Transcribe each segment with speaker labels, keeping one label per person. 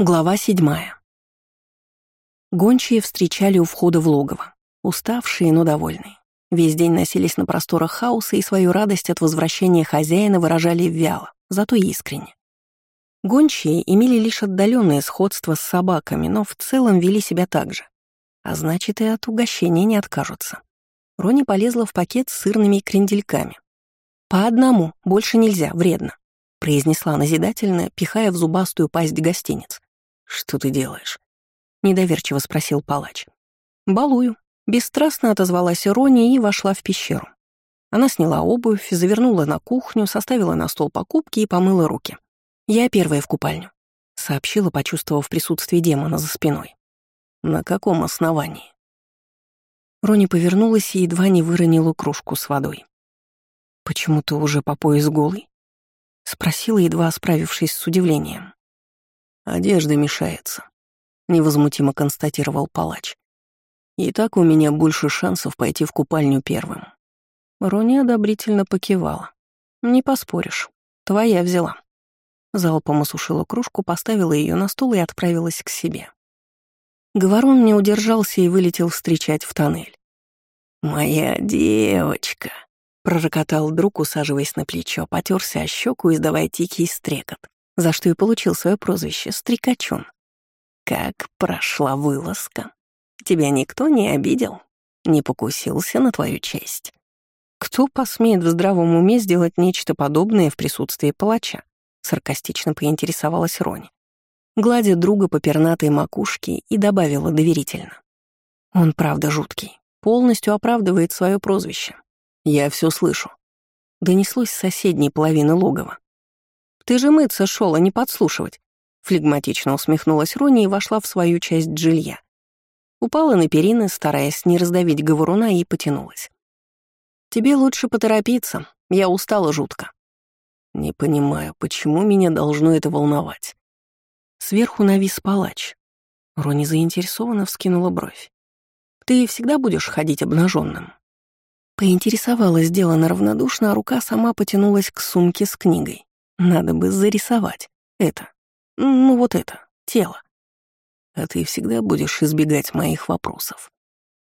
Speaker 1: Глава седьмая. Гончие встречали у входа в логово, уставшие, но довольные. Весь день носились на просторах хаоса и свою радость от возвращения хозяина выражали вяло, зато искренне. Гончие имели лишь отдаленное сходство с собаками, но в целом вели себя так же. А значит, и от угощения не откажутся. Рони полезла в пакет с сырными крендельками. «По одному, больше нельзя, вредно», — произнесла назидательно, пихая в зубастую пасть гостиниц. «Что ты делаешь?» — недоверчиво спросил палач. «Балую», — бесстрастно отозвалась Рони и вошла в пещеру. Она сняла обувь, завернула на кухню, составила на стол покупки и помыла руки. «Я первая в купальню», — сообщила, почувствовав присутствие демона за спиной. «На каком основании?» Рони повернулась и едва не выронила кружку с водой. «Почему ты уже по пояс голый?» — спросила, едва справившись с удивлением. «Одежда мешается», — невозмутимо констатировал палач. «И так у меня больше шансов пойти в купальню первым». Рони одобрительно покивала. «Не поспоришь. Твоя взяла». Залпом осушила кружку, поставила ее на стол и отправилась к себе. Говорон не удержался и вылетел встречать в тоннель. «Моя девочка!» — пророкотал друг, усаживаясь на плечо, потерся о щеку, издавая тихий стрекот за что и получил свое прозвище «Стрекачун». «Как прошла вылазка? Тебя никто не обидел? Не покусился на твою честь?» «Кто посмеет в здравом уме сделать нечто подобное в присутствии палача?» — саркастично поинтересовалась Рони, гладя друга по пернатой макушке и добавила доверительно. «Он правда жуткий, полностью оправдывает свое прозвище. Я все слышу». Донеслось с соседней половины логова. Ты же мыться шел, а не подслушивать. Флегматично усмехнулась Рони и вошла в свою часть жилья. Упала на перины, стараясь не раздавить говоруна, и потянулась. «Тебе лучше поторопиться, я устала жутко». «Не понимаю, почему меня должно это волновать?» Сверху навис палач. Рони заинтересованно вскинула бровь. «Ты всегда будешь ходить обнаженным? Поинтересовалась делано равнодушно, а рука сама потянулась к сумке с книгой. Надо бы зарисовать это. Ну вот это, тело. А ты всегда будешь избегать моих вопросов.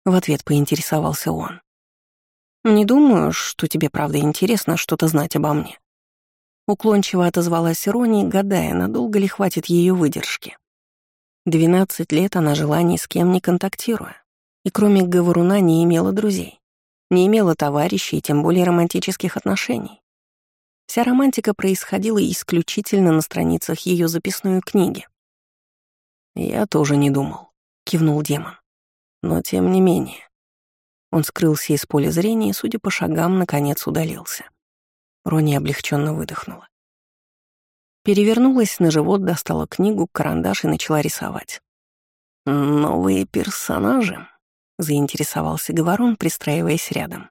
Speaker 1: В ответ поинтересовался он. Не думаю, что тебе правда интересно что-то знать обо мне. Уклончиво отозвалась Рони, гадая, надолго ли хватит ее выдержки. Двенадцать лет она жила ни с кем не контактируя, и кроме говоруна не имела друзей, не имела товарищей тем более романтических отношений. Вся романтика происходила исключительно на страницах ее записной книги. «Я тоже не думал», — кивнул демон. «Но тем не менее». Он скрылся из поля зрения и, судя по шагам, наконец удалился. Рони облегченно выдохнула. Перевернулась на живот, достала книгу, карандаш и начала рисовать. «Новые персонажи?» — заинтересовался Говорон, пристраиваясь рядом.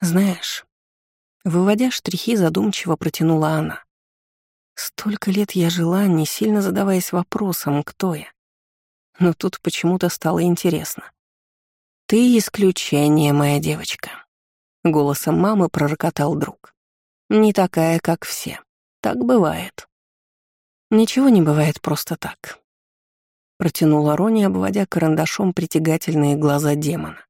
Speaker 1: «Знаешь, Выводя штрихи, задумчиво протянула она. Столько лет я жила, не сильно задаваясь вопросом, кто я. Но тут почему-то стало интересно. «Ты исключение, моя девочка», — голосом мамы пророкотал друг. «Не такая, как все. Так бывает». «Ничего не бывает просто так», — протянула Рони, обводя карандашом притягательные глаза демона.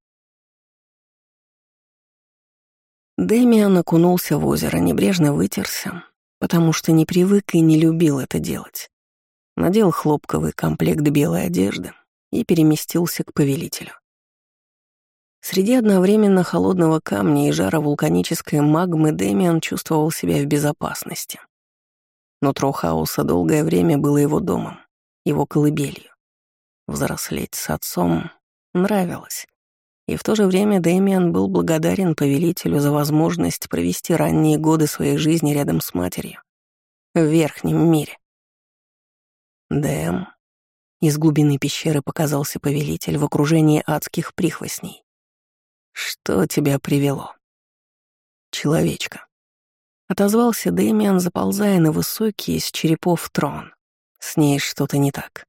Speaker 1: Дэмиан окунулся в озеро, небрежно вытерся, потому что не привык и не любил это делать. Надел хлопковый комплект белой одежды и переместился к повелителю. Среди одновременно холодного камня и жара вулканической магмы Дэмиан чувствовал себя в безопасности. Нутро хаоса долгое время было его домом, его колыбелью. Взрослеть с отцом нравилось. И в то же время Дэмиан был благодарен повелителю за возможность провести ранние годы своей жизни рядом с матерью, в верхнем мире. Дэм. Из глубины пещеры показался повелитель в окружении адских прихвостней. «Что тебя привело?» «Человечка». Отозвался Дэмиан, заползая на высокий из черепов трон. С ней что-то не так.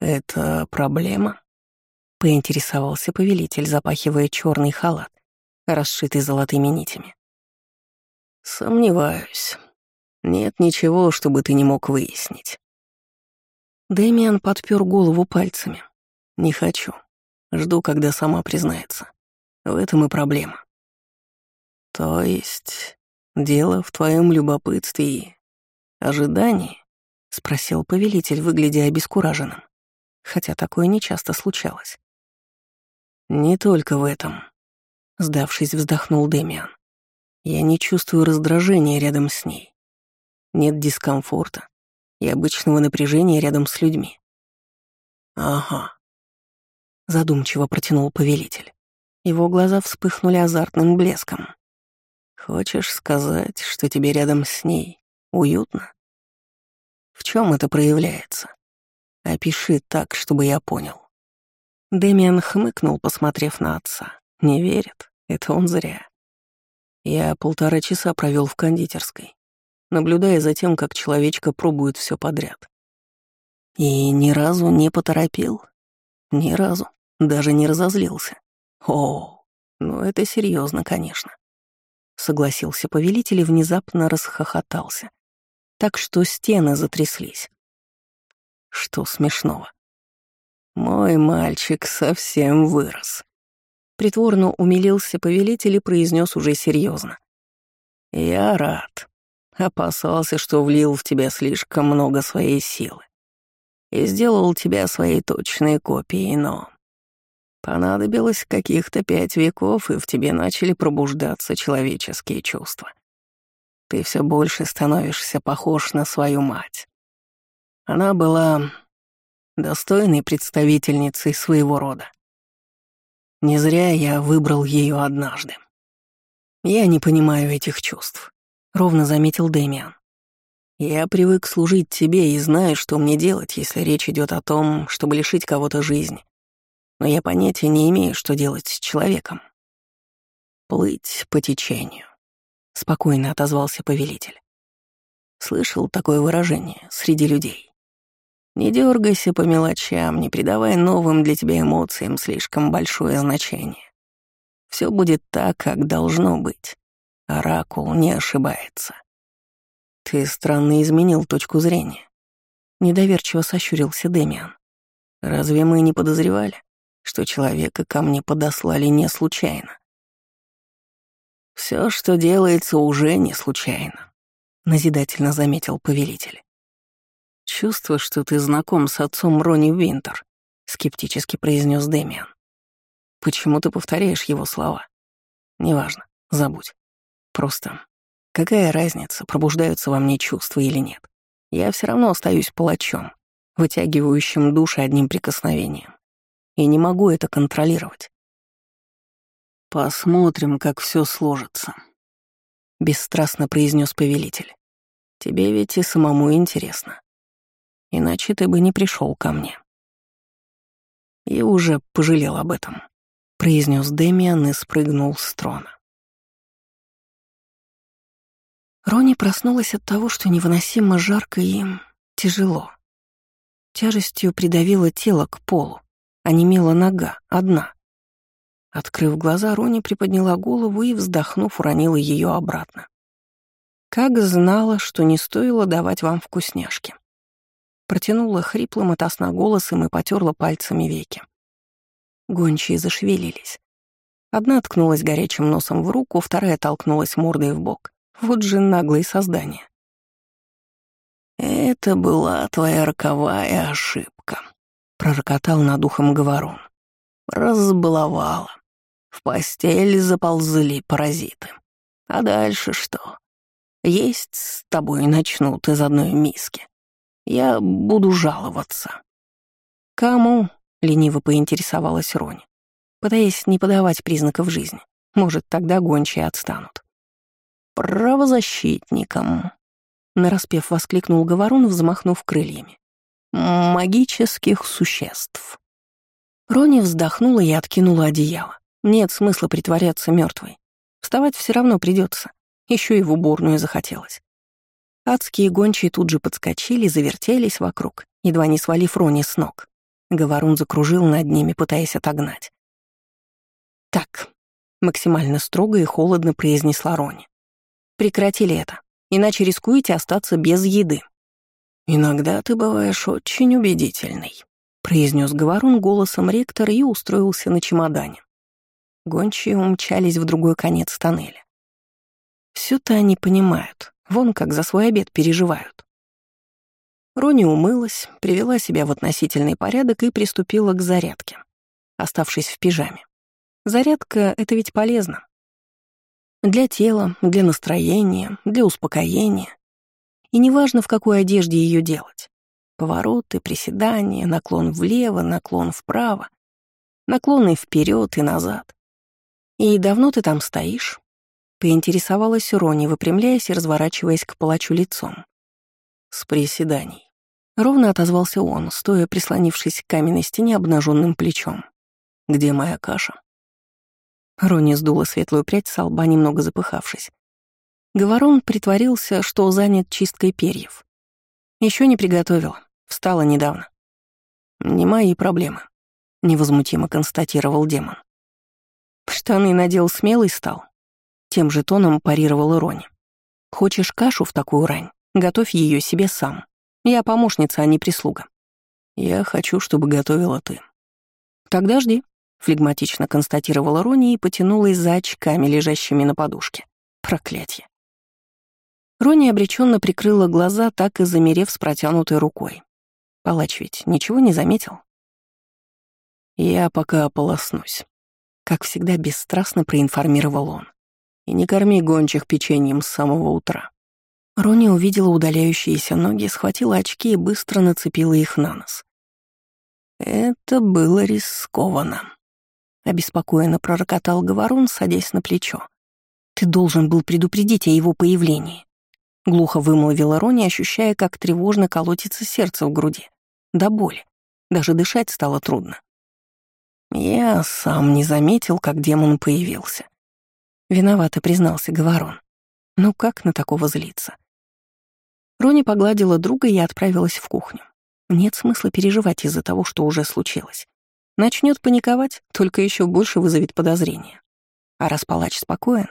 Speaker 1: «Это проблема?» Поинтересовался повелитель, запахивая черный халат, расшитый золотыми нитями. «Сомневаюсь. Нет ничего, чтобы ты не мог выяснить. Дэмиан подпер голову пальцами. «Не хочу. Жду, когда сама признается. В этом и проблема». «То есть дело в твоем любопытстве и ожидании?» — спросил повелитель, выглядя обескураженным. Хотя такое нечасто случалось. «Не только в этом», — сдавшись, вздохнул Дэмиан. «Я не чувствую раздражения рядом с ней. Нет дискомфорта и обычного напряжения рядом с людьми». «Ага», — задумчиво протянул повелитель. Его глаза вспыхнули азартным блеском. «Хочешь сказать, что тебе рядом с ней уютно? В чем это проявляется? Опиши так, чтобы я понял». Дэмиан хмыкнул, посмотрев на отца. Не верит. Это он зря. Я полтора часа провел в кондитерской, наблюдая за тем, как человечка пробует все подряд. И ни разу не поторопил. Ни разу. Даже не разозлился. О, ну это серьезно, конечно. Согласился повелитель и внезапно расхохотался. Так что стены затряслись. Что смешного? «Мой мальчик совсем вырос». Притворно умилился повелитель и произнес уже серьезно. «Я рад. Опасался, что влил в тебя слишком много своей силы и сделал тебя своей точной копией, но... Понадобилось каких-то пять веков, и в тебе начали пробуждаться человеческие чувства. Ты все больше становишься похож на свою мать. Она была достойной представительницей своего рода. Не зря я выбрал ее однажды. Я не понимаю этих чувств, ровно заметил Дэмиан. Я привык служить тебе и знаю, что мне делать, если речь идет о том, чтобы лишить кого-то жизни. Но я понятия не имею, что делать с человеком. Плыть по течению. Спокойно отозвался повелитель. Слышал такое выражение среди людей. Не дергайся по мелочам, не придавай новым для тебя эмоциям слишком большое значение. Все будет так, как должно быть. Оракул не ошибается. Ты странно изменил точку зрения. Недоверчиво сощурился Демиан. Разве мы не подозревали, что человека ко мне подослали не случайно? Все, что делается, уже не случайно, назидательно заметил повелитель. «Чувство, что ты знаком с отцом Рони Винтер», — скептически произнес Дэмиан. «Почему ты повторяешь его слова? Неважно, забудь. Просто какая разница, пробуждаются во мне чувства или нет? Я все равно остаюсь палачом, вытягивающим души одним прикосновением. И не могу это контролировать. Посмотрим, как все сложится», — бесстрастно произнес повелитель. «Тебе ведь и самому интересно иначе ты бы не пришел ко мне. И уже пожалел об этом, произнес Демиан и спрыгнул с трона. Рони проснулась от того, что невыносимо жарко и тяжело. Тяжестью придавило тело к полу, а немела нога, одна. Открыв глаза, Рони приподняла голову и, вздохнув, уронила ее обратно. Как знала, что не стоило давать вам вкусняшки протянула хриплым от сна голосом и потерла пальцами веки. Гончие зашевелились. Одна ткнулась горячим носом в руку, вторая толкнулась мордой в бок. Вот же наглые создания. «Это была твоя роковая ошибка», — пророкотал над ухом Говорун. «Разбаловала. В постель заползли паразиты. А дальше что? Есть с тобой начнут из одной миски. Я буду жаловаться». «Кому?» — лениво поинтересовалась Рони, пытаясь не подавать признаков жизни. Может, тогда гончие отстанут. «Правозащитникам», — нараспев воскликнул Говорун, взмахнув крыльями. «Магических существ». Рони вздохнула и откинула одеяло. Нет смысла притворяться мертвой. Вставать все равно придется. Еще и в уборную захотелось. Адские гончие тут же подскочили, завертелись вокруг, едва не свалив Рони с ног. Говорун закружил над ними, пытаясь отогнать. «Так», — максимально строго и холодно произнесла Рони. «Прекратили это, иначе рискуете остаться без еды». «Иногда ты бываешь очень убедительный», — произнес говорун голосом ректора и устроился на чемодане. Гончие умчались в другой конец тоннеля. Всё-то они понимают, вон как за свой обед переживают. Рони умылась, привела себя в относительный порядок и приступила к зарядке, оставшись в пижаме. Зарядка — это ведь полезно. Для тела, для настроения, для успокоения. И неважно, в какой одежде ее делать. Повороты, приседания, наклон влево, наклон вправо, наклоны вперед и назад. «И давно ты там стоишь?» — поинтересовалась Рони, выпрямляясь и разворачиваясь к палачу лицом. «С приседаний». Ровно отозвался он, стоя прислонившись к каменной стене обнаженным плечом. «Где моя каша?» Рони сдула светлую прядь со лба, немного запыхавшись. Говорон притворился, что занят чисткой перьев. Еще не приготовила, встала недавно. «Не мои проблемы», — невозмутимо констатировал демон. Штаны надел смелый стал. Тем же тоном парировала Рони. «Хочешь кашу в такую рань? Готовь ее себе сам. Я помощница, а не прислуга. Я хочу, чтобы готовила ты. Тогда жди, флегматично констатировала Рони и потянулась за очками, лежащими на подушке. Проклятье. Рони обреченно прикрыла глаза, так и замерев с протянутой рукой. Палач ведь ничего не заметил. «Я пока ополоснусь», — как всегда бесстрастно проинформировал он. «И не корми гончих печеньем с самого утра». Рони увидела удаляющиеся ноги, схватила очки и быстро нацепила их на нос. «Это было рискованно», — обеспокоенно пророкотал Говорун, садясь на плечо. «Ты должен был предупредить о его появлении», — глухо вымолвила Рони, ощущая, как тревожно колотится сердце в груди. До боли. Даже дышать стало трудно. «Я сам не заметил, как демон появился», — виновато признался Говорон. «Ну как на такого злиться?» Рони погладила друга и отправилась в кухню. Нет смысла переживать из-за того, что уже случилось. Начнет паниковать, только еще больше вызовет подозрения. А раз палач спокоен,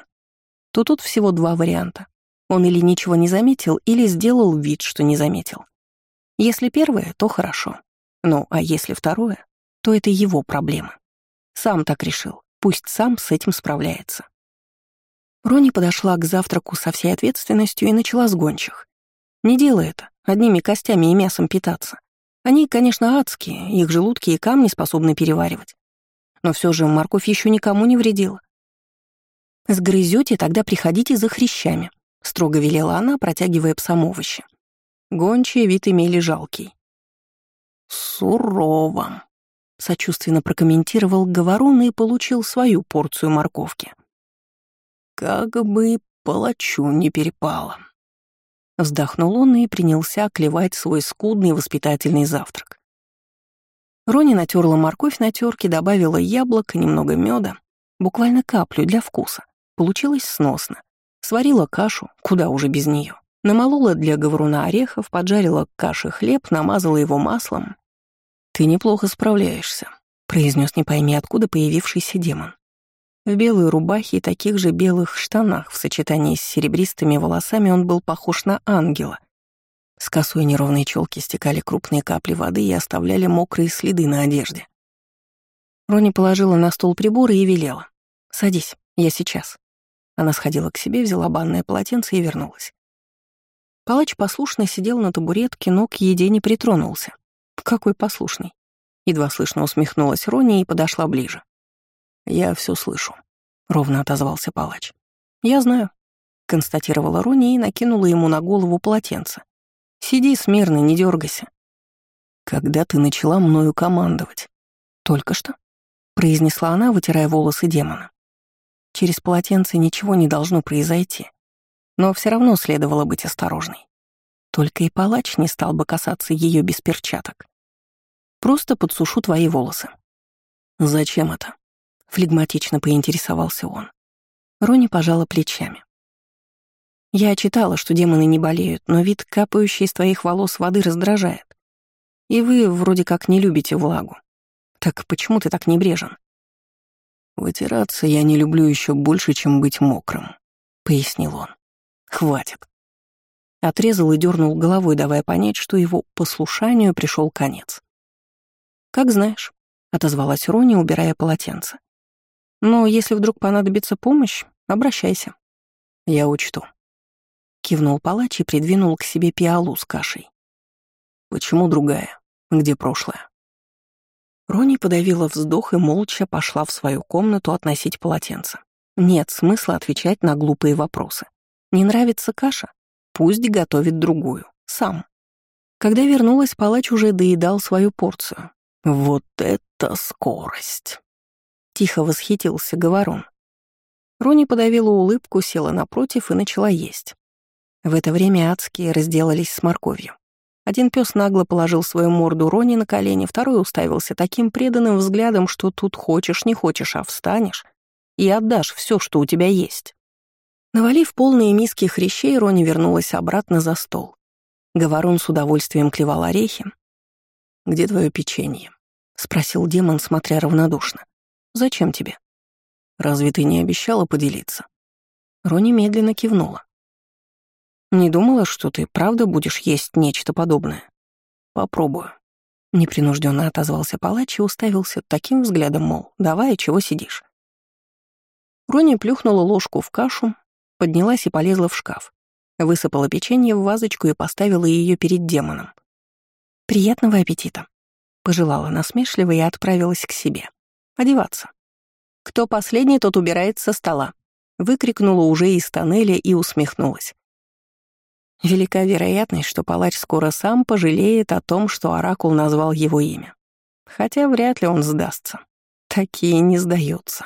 Speaker 1: то тут всего два варианта. Он или ничего не заметил, или сделал вид, что не заметил. Если первое, то хорошо. Ну, а если второе, то это его проблема. Сам так решил, пусть сам с этим справляется. Рони подошла к завтраку со всей ответственностью и начала с гончих. Не делай это, одними костями и мясом питаться. Они, конечно, адские, их желудки и камни способны переваривать. Но все же морковь еще никому не вредила. «Сгрызете, тогда приходите за хрящами», — строго велела она, протягивая псам овощи. Гончие вид имели жалкий. «Сурово», — сочувственно прокомментировал Говорун и получил свою порцию морковки. «Как бы палачу не перепало». Вздохнул он и принялся клевать свой скудный воспитательный завтрак. Рони натерла морковь на терке, добавила яблоко, немного меда, буквально каплю для вкуса. Получилось сносно. Сварила кашу, куда уже без нее. Намолола для говоруна орехов, поджарила к каше хлеб, намазала его маслом. «Ты неплохо справляешься», — произнес не пойми откуда появившийся демон. В белой рубахе и таких же белых штанах в сочетании с серебристыми волосами он был похож на ангела. С косой неровной челки стекали крупные капли воды и оставляли мокрые следы на одежде. Рони положила на стол приборы и велела. «Садись, я сейчас». Она сходила к себе, взяла банное полотенце и вернулась. Палач послушно сидел на табуретке, но к еде не притронулся. Какой послушный. Едва слышно усмехнулась Рони и подошла ближе. «Я все слышу», — ровно отозвался палач. «Я знаю», — констатировала Рони и накинула ему на голову полотенце. «Сиди смирно, не дергайся. «Когда ты начала мною командовать?» «Только что», — произнесла она, вытирая волосы демона. Через полотенце ничего не должно произойти, но все равно следовало быть осторожной. Только и палач не стал бы касаться ее без перчаток. Просто подсушу твои волосы. Зачем это? Флегматично поинтересовался он. Рони пожала плечами. «Я читала, что демоны не болеют, но вид капающей из твоих волос воды раздражает. И вы вроде как не любите влагу. Так почему ты так небрежен?» «Вытираться я не люблю еще больше, чем быть мокрым», — пояснил он. «Хватит. Отрезал и дернул головой, давая понять, что его послушанию пришел конец. «Как знаешь», — отозвалась Рони, убирая полотенце. «Но если вдруг понадобится помощь, обращайся. Я учту». Кивнул палач и придвинул к себе пиалу с кашей. «Почему другая? Где прошлое?» Рони подавила вздох и молча пошла в свою комнату относить полотенце. Нет смысла отвечать на глупые вопросы. Не нравится каша? Пусть готовит другую. Сам. Когда вернулась, палач уже доедал свою порцию. «Вот это скорость!» Тихо восхитился Говорун. Рони подавила улыбку, села напротив и начала есть. В это время адские разделались с морковью. Один пес нагло положил свою морду Рони на колени, второй уставился таким преданным взглядом, что тут хочешь, не хочешь, а встанешь и отдашь все, что у тебя есть. Навалив полные миски хрящей, Рони вернулась обратно за стол. Говорун с удовольствием клевал орехи, «Где твое печенье?» — спросил демон, смотря равнодушно. «Зачем тебе?» «Разве ты не обещала поделиться?» Рони медленно кивнула. «Не думала, что ты правда будешь есть нечто подобное?» «Попробую». Непринужденно отозвался палач и уставился таким взглядом, мол, давай, чего сидишь. Рони плюхнула ложку в кашу, поднялась и полезла в шкаф. Высыпала печенье в вазочку и поставила ее перед демоном. «Приятного аппетита», — пожелала насмешливо и отправилась к себе. Одеваться. «Кто последний, тот убирает со стола», — выкрикнула уже из тоннеля и усмехнулась. Велика вероятность, что палач скоро сам пожалеет о том, что Оракул назвал его имя. Хотя вряд ли он сдастся. Такие не сдаются.